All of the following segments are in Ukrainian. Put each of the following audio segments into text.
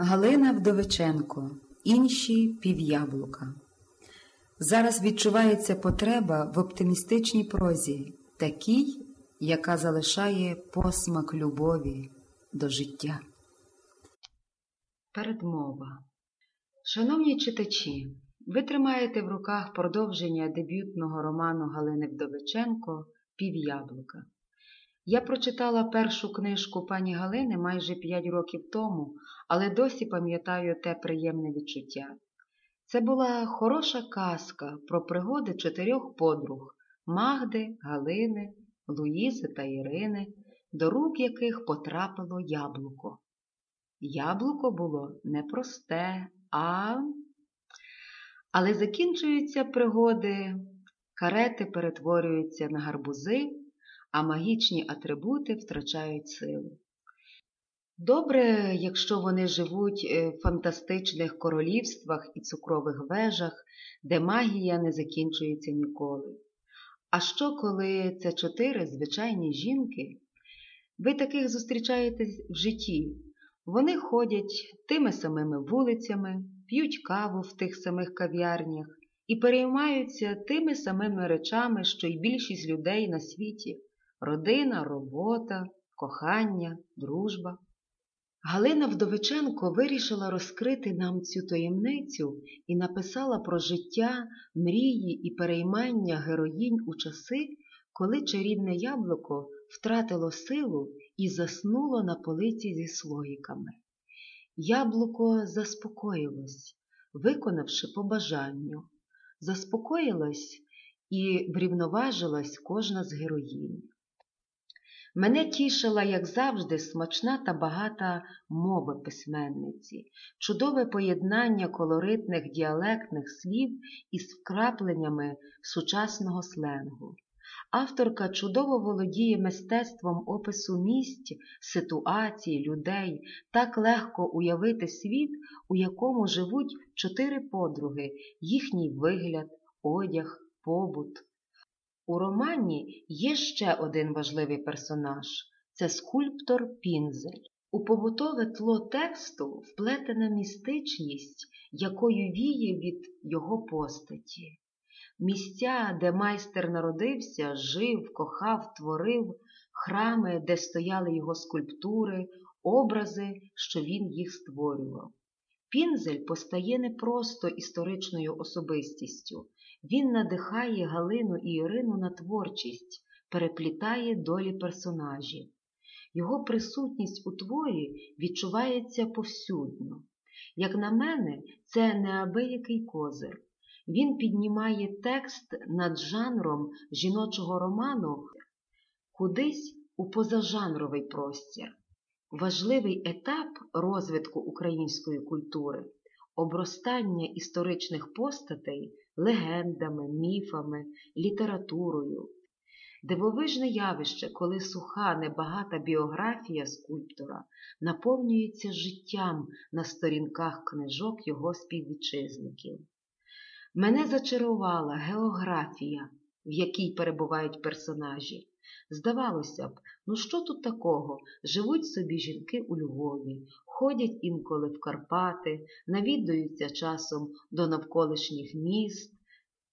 Галина Вдовиченко, інші пів'яблука. Зараз відчувається потреба в оптимістичній прозі, такій, яка залишає посмак любові до життя. Передмова. Шановні читачі, ви тримаєте в руках продовження дебютного роману Галини Вдовиченко Пів'яблука. Я прочитала першу книжку пані Галини майже п'ять років тому, але досі пам'ятаю те приємне відчуття. Це була хороша казка про пригоди чотирьох подруг Магди, Галини, Луїзи та Ірини, до рук яких потрапило яблуко. Яблуко було не просте, а. Але закінчуються пригоди, карети перетворюються на гарбузи, а магічні атрибути втрачають силу. Добре, якщо вони живуть е, в фантастичних королівствах і цукрових вежах, де магія не закінчується ніколи. А що, коли це чотири звичайні жінки? Ви таких зустрічаєте в житті. Вони ходять тими самими вулицями, п'ють каву в тих самих кав'ярнях і переймаються тими самими речами, що й більшість людей на світі родина, робота, кохання, дружба. Галина Вдовиченко вирішила розкрити нам цю таємницю і написала про життя, мрії і переймання героїнь у часи, коли чарівне яблуко втратило силу і заснуло на полиці зі слоїками. Яблуко заспокоїлось, виконавши побажанню, заспокоїлось і врівноважилась кожна з героїнь. Мене тішила, як завжди, смачна та багата мова письменниці, чудове поєднання колоритних діалектних слів із вкрапленнями сучасного сленгу. Авторка чудово володіє мистецтвом опису місць, ситуацій, людей, так легко уявити світ, у якому живуть чотири подруги, їхній вигляд, одяг, побут. У романі є ще один важливий персонаж це скульптор Пінзель. У побутове тло тексту вплетена містичність, якою віє від його постаті. Місця, де майстер народився, жив, кохав, творив, храми, де стояли його скульптури, образи, що він їх створював. Пінзель постає не просто історичною особистістю, він надихає Галину і Ірину на творчість, переплітає долі персонажів. Його присутність у творі відчувається повсюдно. Як на мене, це неабиякий козир. Він піднімає текст над жанром жіночого роману кудись у позажанровий простір. Важливий етап розвитку української культури обростання історичних постатей легендами, міфами, літературою. Дивовижне явище, коли суха, небагата біографія скульптора наповнюється життям на сторінках книжок його співвітчизників. Мене зачарувала географія, в якій перебувають персонажі. Здавалося б, ну що тут такого? Живуть собі жінки у Львові, ходять інколи в Карпати, навідуються часом до навколишніх міст.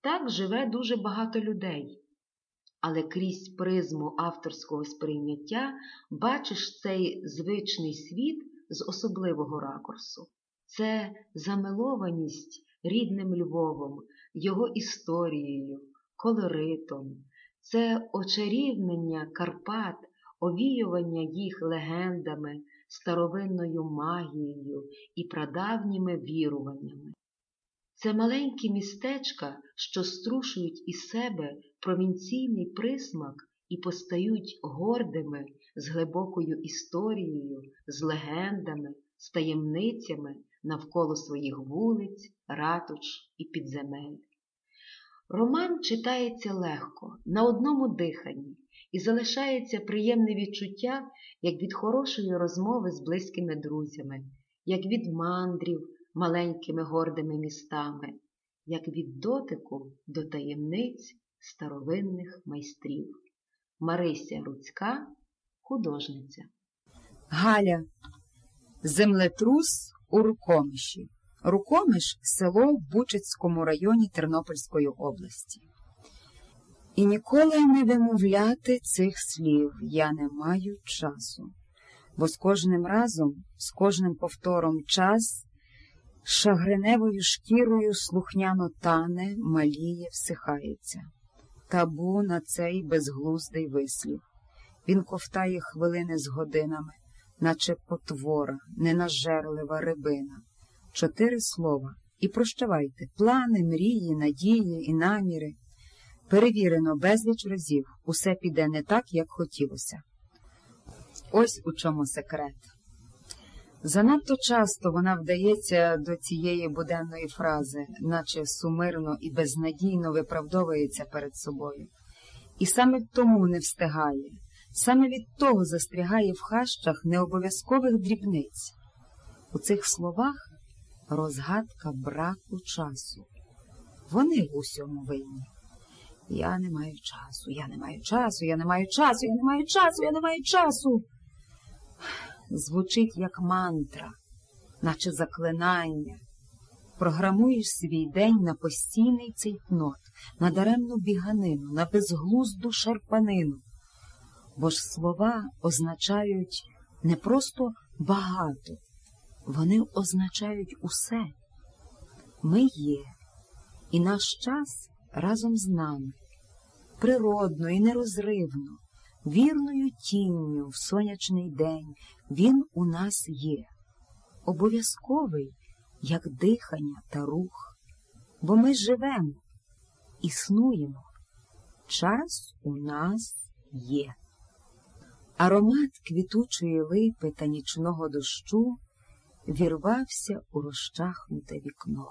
Так живе дуже багато людей. Але крізь призму авторського сприйняття бачиш цей звичний світ з особливого ракурсу. Це замилованість рідним Львовом, його історією, колоритом, це очарівнення Карпат, овіювання їх легендами, старовинною магією і прадавніми віруваннями. Це маленькі містечка, що струшують із себе провінційний присмак і постають гордими з глибокою історією, з легендами, з таємницями навколо своїх вулиць, ратуч і підземель. Роман читається легко, на одному диханні, і залишається приємне відчуття, як від хорошої розмови з близькими друзями, як від мандрів маленькими гордими містами, як від дотику до таємниць старовинних майстрів. Марися Руцька, художниця. Галя. Землетрус у Рукомиші. Рукомиш село в Бучицькому районі Тернопільської області. І ніколи не вимовляти цих слів я не маю часу, бо з кожним разом, з кожним повтором час шагреневою шкірою слухняно тане, маліє, всихається. Табу на цей безглуздий вислів. Він ковтає хвилини з годинами, наче потвора, ненажерлива рибина. Чотири слова. І прощавайте плани, мрії, надії і наміри. Перевірено безліч разів, усе піде не так, як хотілося. Ось у чому секрет. Занадто часто вона вдається до цієї буденної фрази, наче сумирно і безнадійно виправдовується перед собою. І саме тому не встигає, саме від того застрягає в хащах необов'язкових дрібниць. У цих словах розгадка браку часу. Вони в усьому винні. Я не маю часу, я не маю часу, я не маю часу, я не маю часу, я не маю часу. Звучить як мантра, наче заклинання. Програмуєш свій день на постійний цейтнот, на даремну біганину, на безглузду шарпанину. Бо ж слова означають не просто багато, вони означають усе. Ми є, і наш час разом з нами, природно і нерозривно, вірною тінню в сонячний день він у нас є, обов'язковий, як дихання та рух, бо ми живемо, існуємо, час у нас є. Аромат квітучої липи та нічного дощу вірвався у розчахнуте вікно.